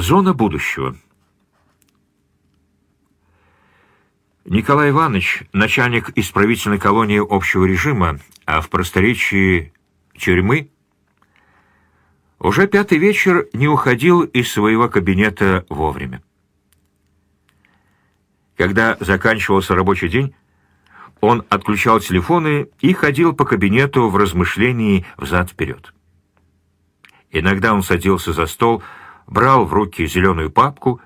Зона будущего. Николай Иванович, начальник исправительной колонии общего режима, а в просторечии тюрьмы, уже пятый вечер не уходил из своего кабинета вовремя. Когда заканчивался рабочий день, он отключал телефоны и ходил по кабинету в размышлении взад-вперед. Иногда он садился за стол, брал в руки зеленую папку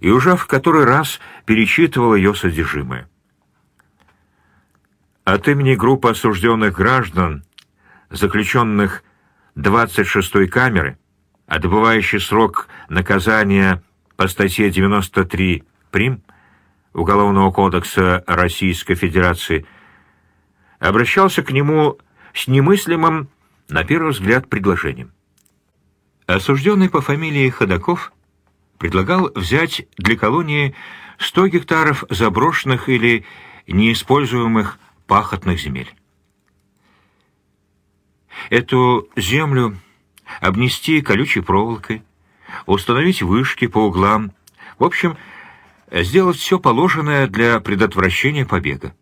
и уже в который раз перечитывал ее содержимое. От имени группы осужденных граждан, заключенных 26-й камеры, отбывающий срок наказания по статье 93 прим. Уголовного кодекса Российской Федерации, обращался к нему с немыслимым, на первый взгляд, предложением. Осужденный по фамилии Ходаков предлагал взять для колонии 100 гектаров заброшенных или неиспользуемых пахотных земель. Эту землю обнести колючей проволокой, установить вышки по углам, в общем, сделать все положенное для предотвращения побега.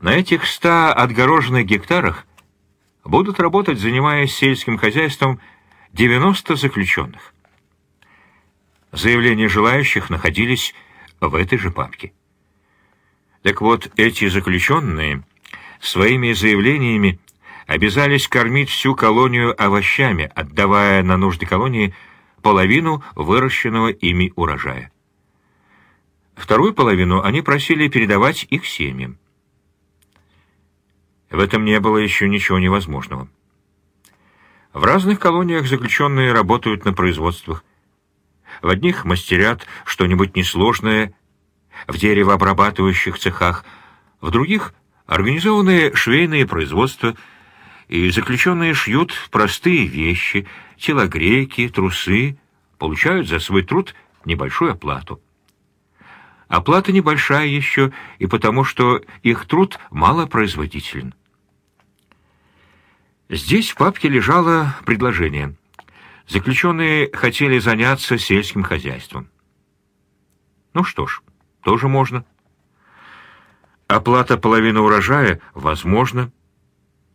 На этих ста отгороженных гектарах будут работать, занимаясь сельским хозяйством, 90 заключенных. Заявления желающих находились в этой же папке. Так вот, эти заключенные своими заявлениями обязались кормить всю колонию овощами, отдавая на нужды колонии половину выращенного ими урожая. Вторую половину они просили передавать их семьям. В этом не было еще ничего невозможного. В разных колониях заключенные работают на производствах. В одних мастерят что-нибудь несложное в деревообрабатывающих цехах, в других — организованные швейные производства, и заключенные шьют простые вещи, телогрейки, трусы, получают за свой труд небольшую оплату. Оплата небольшая еще и потому, что их труд малопроизводителен. Здесь в папке лежало предложение. Заключенные хотели заняться сельским хозяйством. Ну что ж, тоже можно. Оплата половины урожая возможно.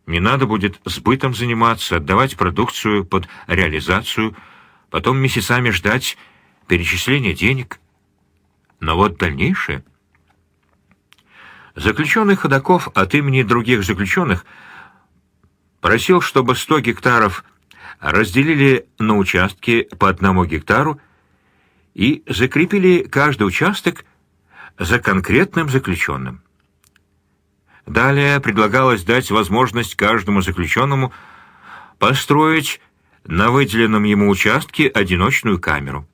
Не надо будет сбытом заниматься, отдавать продукцию под реализацию, потом месяцами ждать перечисления денег – но вот дальнейшее... Заключенный Ходаков от имени других заключенных просил, чтобы 100 гектаров разделили на участки по одному гектару и закрепили каждый участок за конкретным заключенным. Далее предлагалось дать возможность каждому заключенному построить на выделенном ему участке одиночную камеру.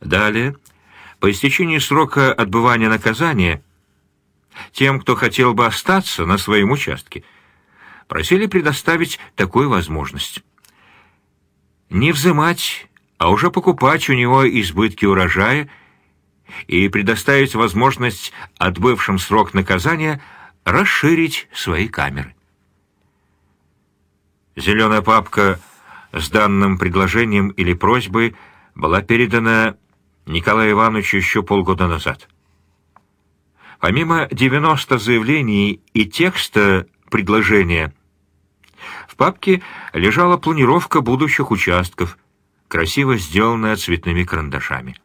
Далее по истечении срока отбывания наказания тем, кто хотел бы остаться на своем участке, просили предоставить такую возможность. Не взымать, а уже покупать у него избытки урожая и предоставить возможность отбывшим срок наказания расширить свои камеры. Зеленая папка с данным предложением или просьбой была передана Николаю Ивановичу еще полгода назад. Помимо 90 заявлений и текста предложения, в папке лежала планировка будущих участков, красиво сделанная цветными карандашами.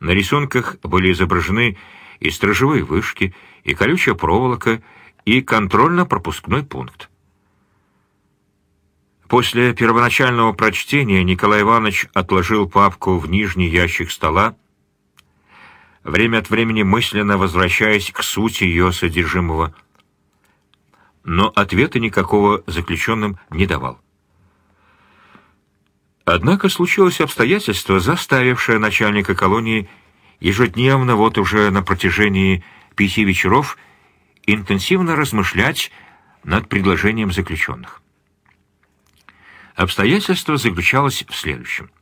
На рисунках были изображены и стражевые вышки, и колючая проволока, и контрольно-пропускной пункт. После первоначального прочтения Николай Иванович отложил папку в нижний ящик стола, время от времени мысленно возвращаясь к сути ее содержимого, но ответа никакого заключенным не давал. Однако случилось обстоятельство, заставившее начальника колонии ежедневно, вот уже на протяжении пяти вечеров, интенсивно размышлять над предложением заключенных. Обстоятельство заключалось в следующем.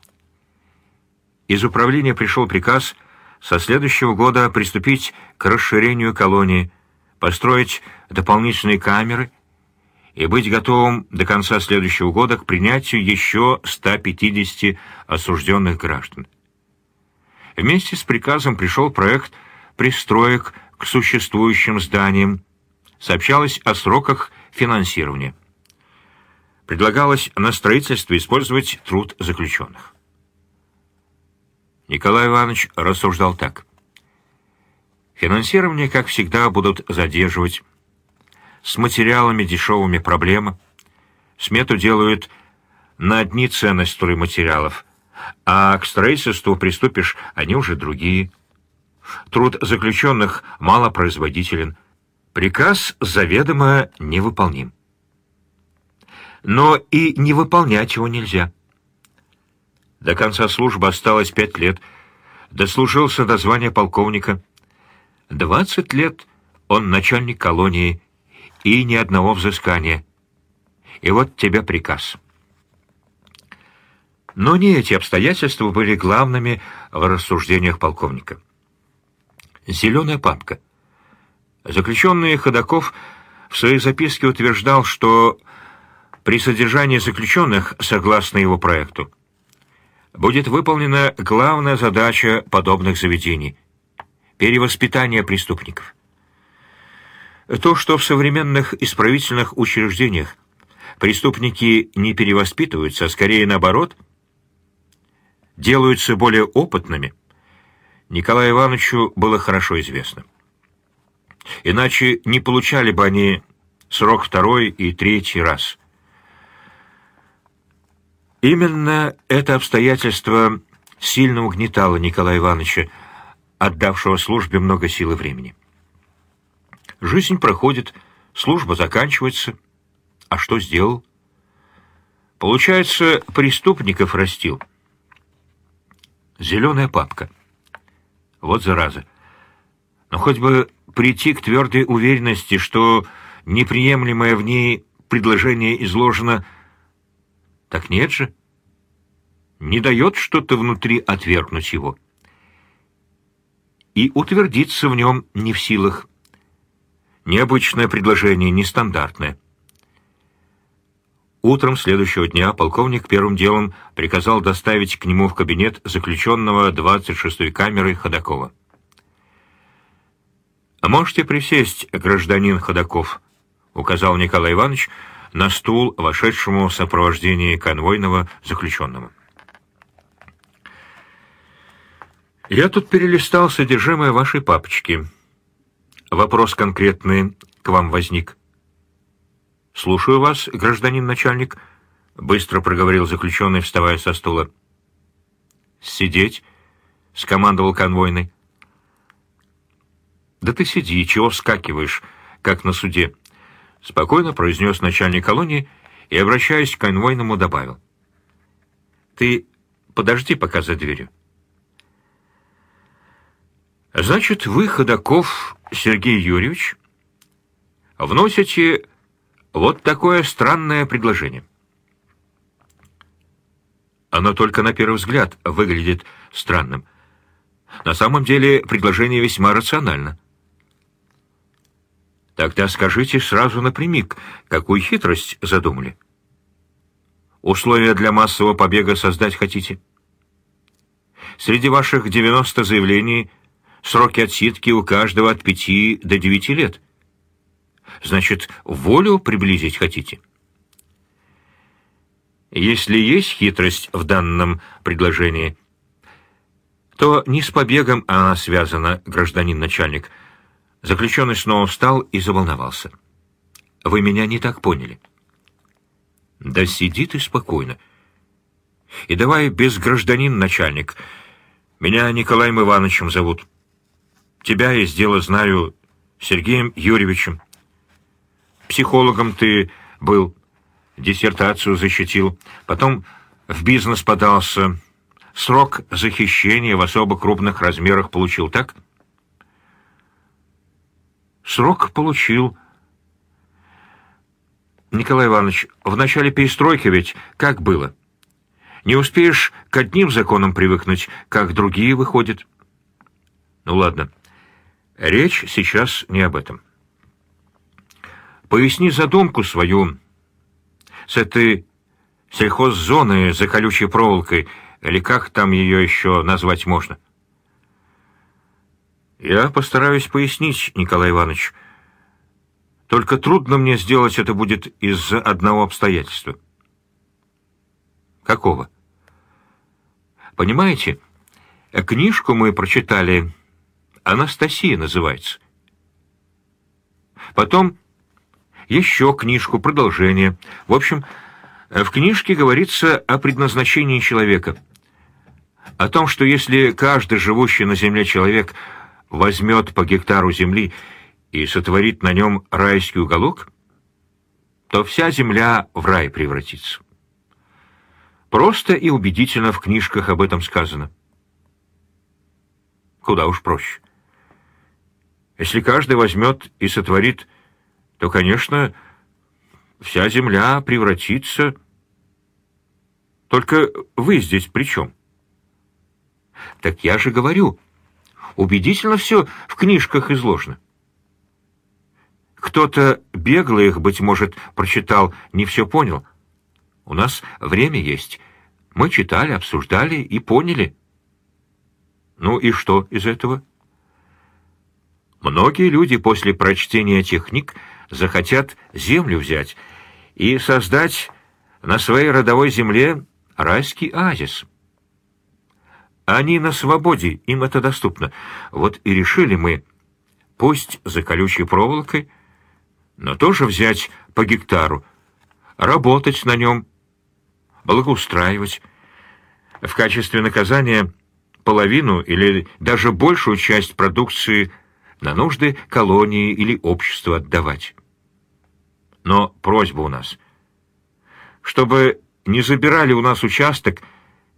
Из управления пришел приказ со следующего года приступить к расширению колонии, построить дополнительные камеры и быть готовым до конца следующего года к принятию еще 150 осужденных граждан. Вместе с приказом пришел проект пристроек к существующим зданиям, сообщалось о сроках финансирования. Предлагалось на строительство использовать труд заключенных. Николай Иванович рассуждал так. Финансирование, как всегда, будут задерживать. С материалами дешевыми проблема. Смету делают на одни цены стройматериалов, а к строительству приступишь, они уже другие. Труд заключенных малопроизводителен. Приказ заведомо невыполним. Но и не выполнять его нельзя. До конца службы осталось пять лет. Дослужился до звания полковника. Двадцать лет он начальник колонии и ни одного взыскания. И вот тебе приказ. Но не эти обстоятельства были главными в рассуждениях полковника. Зеленая папка. Заключенный Ходаков в своей записке утверждал, что при содержании заключенных, согласно его проекту, будет выполнена главная задача подобных заведений — перевоспитание преступников. То, что в современных исправительных учреждениях преступники не перевоспитываются, а скорее наоборот, делаются более опытными, Николаю Ивановичу было хорошо известно. Иначе не получали бы они срок второй и третий раз — Именно это обстоятельство сильно угнетало Николая Ивановича, отдавшего службе много сил и времени. Жизнь проходит, служба заканчивается. А что сделал? Получается, преступников растил. Зеленая папка. Вот зараза. Но хоть бы прийти к твердой уверенности, что неприемлемое в ней предложение изложено так нет же. Не дает что-то внутри отвергнуть его. И утвердиться в нем не в силах. Необычное предложение, нестандартное. Утром следующего дня полковник первым делом приказал доставить к нему в кабинет заключенного 26-й камеры Ходакова. «Можете присесть, гражданин Ходаков», — указал Николай Иванович, — на стул вошедшему в сопровождении конвойного заключенного. «Я тут перелистал содержимое вашей папочки. Вопрос конкретный к вам возник». «Слушаю вас, гражданин начальник», — быстро проговорил заключенный, вставая со стула. «Сидеть», — скомандовал конвойный. «Да ты сиди, чего вскакиваешь, как на суде?» — спокойно произнес начальник колонии и, обращаясь к конвойному, добавил. «Ты подожди пока за дверью». «Значит, вы, Ходаков Сергей Юрьевич, вносите вот такое странное предложение». Оно только на первый взгляд выглядит странным. На самом деле предложение весьма рационально. Тогда скажите сразу напрямик, какую хитрость задумали. Условия для массового побега создать хотите? Среди ваших 90 заявлений сроки отсидки у каждого от 5 до 9 лет. Значит, волю приблизить хотите? Если есть хитрость в данном предложении, то не с побегом она связана, гражданин начальник, — Заключенный снова встал и заволновался. «Вы меня не так поняли». «Да сиди ты спокойно. И давай без гражданин, начальник. Меня Николаем Ивановичем зовут. Тебя из дела знаю Сергеем Юрьевичем. Психологом ты был, диссертацию защитил, потом в бизнес подался, срок захищения в особо крупных размерах получил, так?» Срок получил. Николай Иванович, в начале перестройки ведь как было? Не успеешь к одним законам привыкнуть, как другие выходят. Ну ладно, речь сейчас не об этом. Поясни задумку свою с этой сельхоззоны за колючей проволокой, или как там ее еще назвать можно? Я постараюсь пояснить, Николай Иванович. Только трудно мне сделать это будет из-за одного обстоятельства. Какого? Понимаете, книжку мы прочитали, «Анастасия» называется. Потом еще книжку, продолжение. В общем, в книжке говорится о предназначении человека. О том, что если каждый живущий на земле человек возьмет по гектару земли и сотворит на нем райский уголок, то вся земля в рай превратится. Просто и убедительно в книжках об этом сказано. Куда уж проще. Если каждый возьмет и сотворит, то, конечно, вся земля превратится... Только вы здесь при чем? Так я же говорю, убедительно все в книжках изложено. Кто-то бегло их, быть может, прочитал, не все понял. У нас время есть. Мы читали, обсуждали и поняли. Ну и что из этого? Многие люди после прочтения этих книг захотят землю взять и создать на своей родовой земле райский оазис. Они на свободе, им это доступно. Вот и решили мы, пусть за колючей проволокой, но тоже взять по гектару, работать на нем, благоустраивать. В качестве наказания половину или даже большую часть продукции на нужды колонии или общества отдавать. Но просьба у нас, чтобы не забирали у нас участок,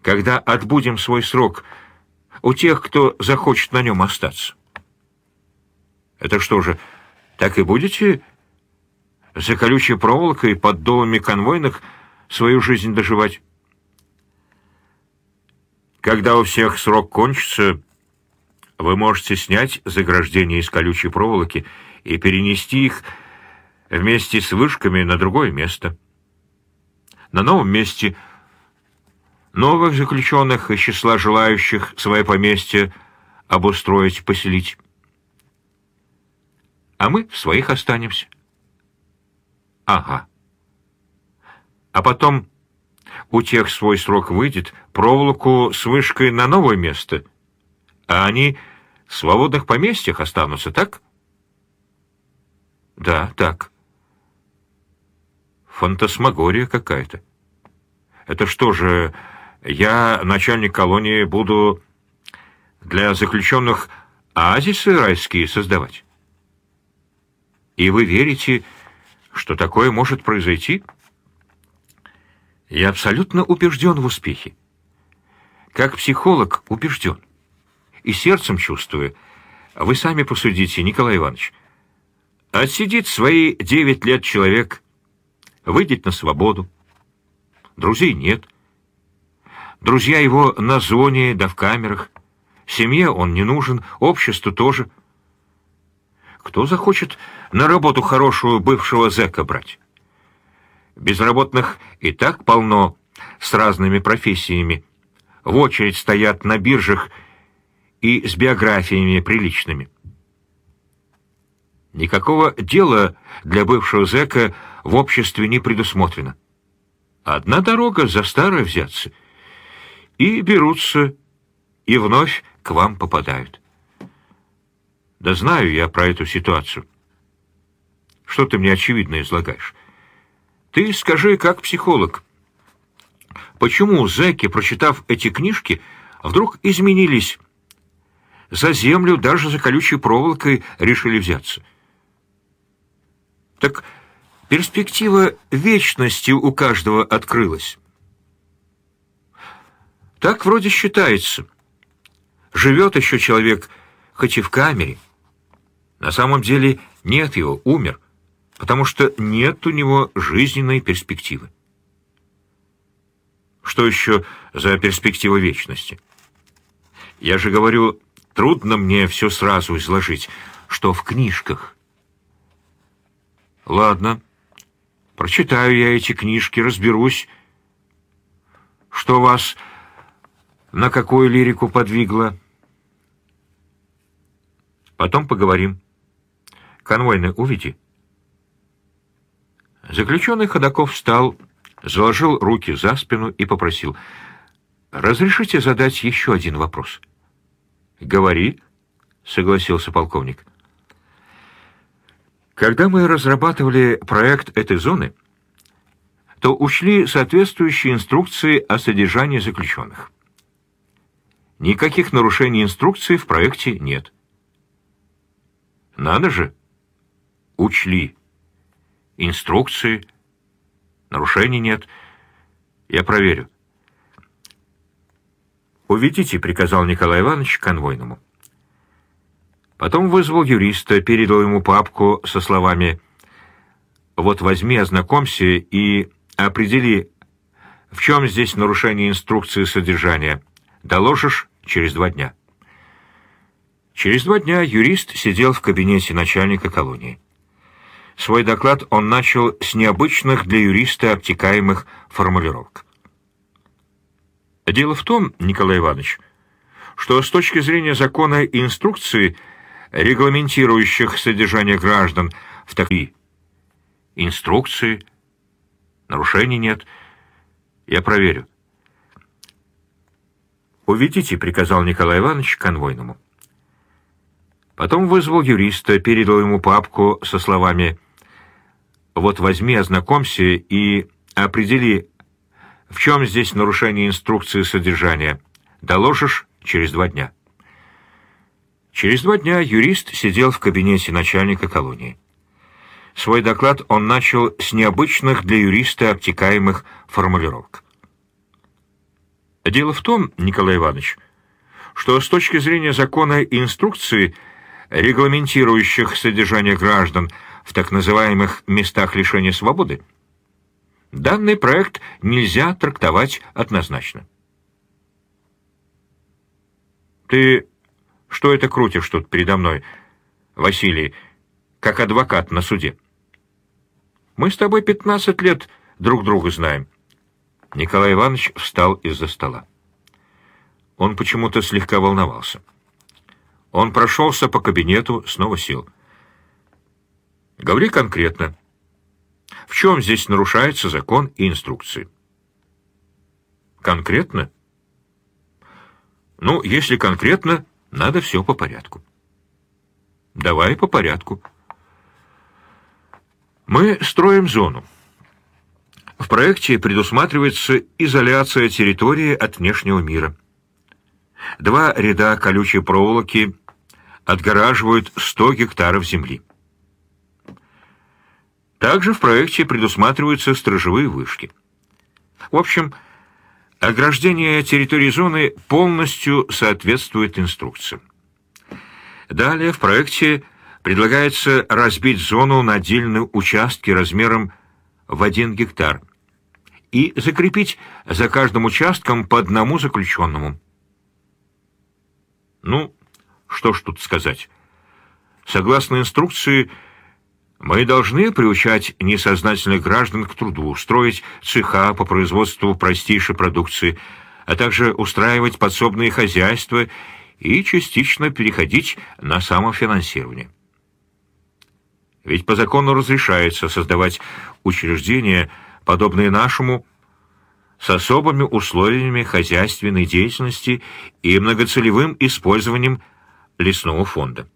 когда отбудем свой срок, у тех, кто захочет на нем остаться. Это что же, так и будете за колючей проволокой под долами конвойных свою жизнь доживать? Когда у всех срок кончится, вы можете снять заграждение из колючей проволоки и перенести их вместе с вышками на другое место. На новом месте новых заключенных из числа желающих свое поместье обустроить, поселить. А мы в своих останемся. Ага. А потом у тех свой срок выйдет, проволоку с вышкой на новое место, а они в свободных поместьях останутся, так? Да, так. Фантасмагория какая-то. Это что же, я, начальник колонии, буду для заключенных оазисы райские создавать? И вы верите, что такое может произойти? Я абсолютно убежден в успехе. Как психолог убежден и сердцем чувствую. Вы сами посудите, Николай Иванович. Отсидит свои девять лет человек, выйдет на свободу. Друзей нет. Друзья его на зоне да в камерах. Семье он не нужен, обществу тоже. Кто захочет на работу хорошую бывшего зэка брать? Безработных и так полно с разными профессиями. В очередь стоят на биржах и с биографиями приличными. Никакого дела для бывшего зэка в обществе не предусмотрено. Одна дорога за старое взяться. И берутся, и вновь к вам попадают. Да знаю я про эту ситуацию. Что ты мне очевидно излагаешь? Ты скажи, как психолог, почему зэки, прочитав эти книжки, вдруг изменились за землю, даже за колючей проволокой решили взяться. Так перспектива вечности у каждого открылась. Так вроде считается. Живет еще человек, хоть и в камере. На самом деле нет его, умер, потому что нет у него жизненной перспективы. Что еще за перспектива вечности? Я же говорю, Трудно мне все сразу изложить, что в книжках. Ладно, Прочитаю я эти книжки, разберусь, что вас на какую лирику подвигло. Потом поговорим. Конвойный, уведи. Заключенный Ходаков встал, заложил руки за спину и попросил. «Разрешите задать еще один вопрос?» «Говори», — согласился полковник. «Когда мы разрабатывали проект этой зоны, то учли соответствующие инструкции о содержании заключенных. Никаких нарушений инструкций в проекте нет». «Надо же!» «Учли. Инструкции. Нарушений нет. Я проверю». «Уведите», — приказал Николай Иванович конвойному. Потом вызвал юриста, передал ему папку со словами «Вот возьми, ознакомься и определи, в чем здесь нарушение инструкции содержания. Доложишь через два дня». Через два дня юрист сидел в кабинете начальника колонии. Свой доклад он начал с необычных для юриста обтекаемых формулировок. Дело в том, Николай Иванович, что с точки зрения закона и инструкции, регламентирующих содержание граждан в такие инструкции, нарушений нет, я проверю. «Уведите», — приказал Николай Иванович конвойному. Потом вызвал юриста, передал ему папку со словами «Вот возьми, ознакомься и определи, в чем здесь нарушение инструкции содержания? Доложишь через два дня. Через два дня юрист сидел в кабинете начальника колонии. Свой доклад он начал с необычных для юриста обтекаемых формулировок. Дело в том, Николай Иванович, что с точки зрения закона и инструкции, регламентирующих содержание граждан в так называемых местах лишения свободы, Данный проект нельзя трактовать однозначно. «Ты что это крутишь тут передо мной, Василий, как адвокат на суде?» «Мы с тобой пятнадцать лет друг друга знаем». Николай Иванович встал из-за стола. Он почему-то слегка волновался. Он прошелся по кабинету, снова сел. «Говори конкретно. В чем здесь нарушается закон и инструкции? Конкретно? Ну, если конкретно, надо все по порядку. Давай по порядку. Мы строим зону. В проекте предусматривается изоляция территории от внешнего мира. Два ряда колючей проволоки отгораживают 100 гектаров земли. Также в проекте предусматриваются сторожевые вышки. В общем, ограждение территории зоны полностью соответствует инструкциям. Далее в проекте предлагается разбить зону на отдельные участки размером в 1 гектар и закрепить за каждым участком по одному заключенному. Ну, что ж тут сказать. Согласно инструкции, мы должны приучать несознательных граждан к труду, строить цеха по производству простейшей продукции, а также устраивать подсобные хозяйства и частично переходить на самофинансирование. Ведь по закону разрешается создавать учреждения, подобные нашему, с особыми условиями хозяйственной деятельности и многоцелевым использованием лесного фонда.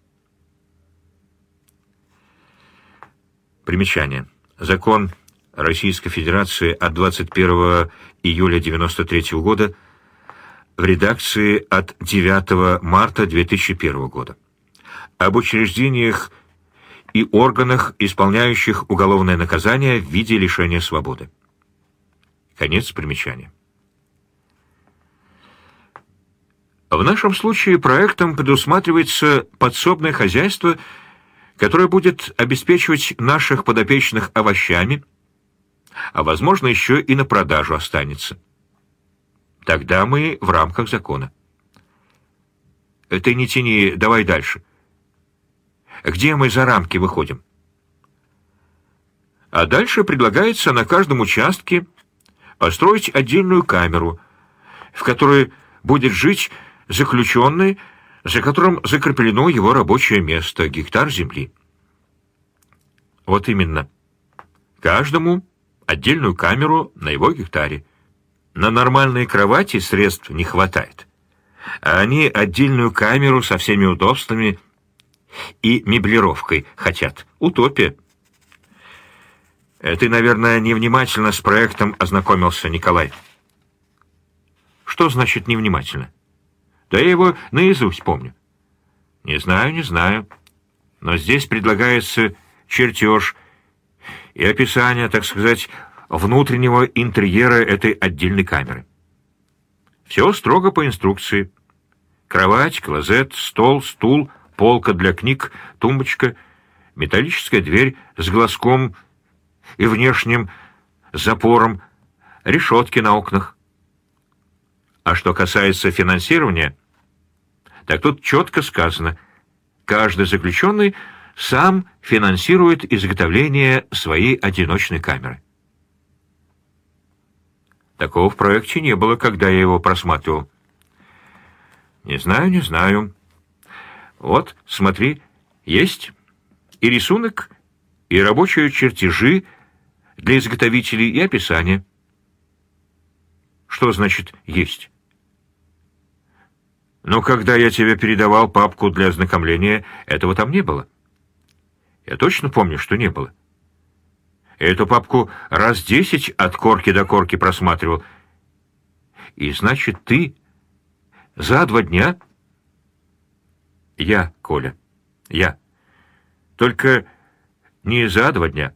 Примечание. Закон Российской Федерации от 21 июля 1993 года в редакции от 9 марта 2001 года об учреждениях и органах, исполняющих уголовное наказание в виде лишения свободы. Конец примечания. В нашем случае проектом предусматривается подсобное хозяйство – которая будет обеспечивать наших подопечных овощами, а, возможно, еще и на продажу останется. Тогда мы в рамках закона. Ты не тяни, давай дальше. Где мы за рамки выходим? А дальше предлагается на каждом участке построить отдельную камеру, в которой будет жить заключенный, за которым закреплено его рабочее место, гектар земли. Вот именно. Каждому отдельную камеру на его гектаре. На нормальной кровати средств не хватает. А они отдельную камеру со всеми удобствами и меблировкой хотят. Утопия. Ты, наверное, невнимательно с проектом ознакомился, Николай. Что значит невнимательно? Да я его наизусть помню. Не знаю, не знаю. Но здесь предлагается чертеж и описание, так сказать, внутреннего интерьера этой отдельной камеры. Все строго по инструкции. Кровать, клозет, стол, стул, полка для книг, тумбочка, металлическая дверь с глазком и внешним запором, решетки на окнах. А что касается финансирования, так тут четко сказано, каждый заключенный сам финансирует изготовление своей одиночной камеры. Такого в проекте не было, когда я его просматривал. Не знаю, не знаю. Вот, смотри, есть и рисунок, и рабочие чертежи для изготовителей, и описание. Что значит «есть»? Но когда я тебе передавал папку для ознакомления, этого там не было. Я точно помню, что не было. Эту папку раз десять от корки до корки просматривал. И значит, ты за два дня... Я, Коля, я. Только не за два дня.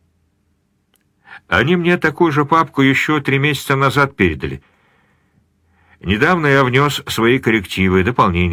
Они мне такую же папку еще три месяца назад передали. Недавно я внес свои коррективы, дополнения.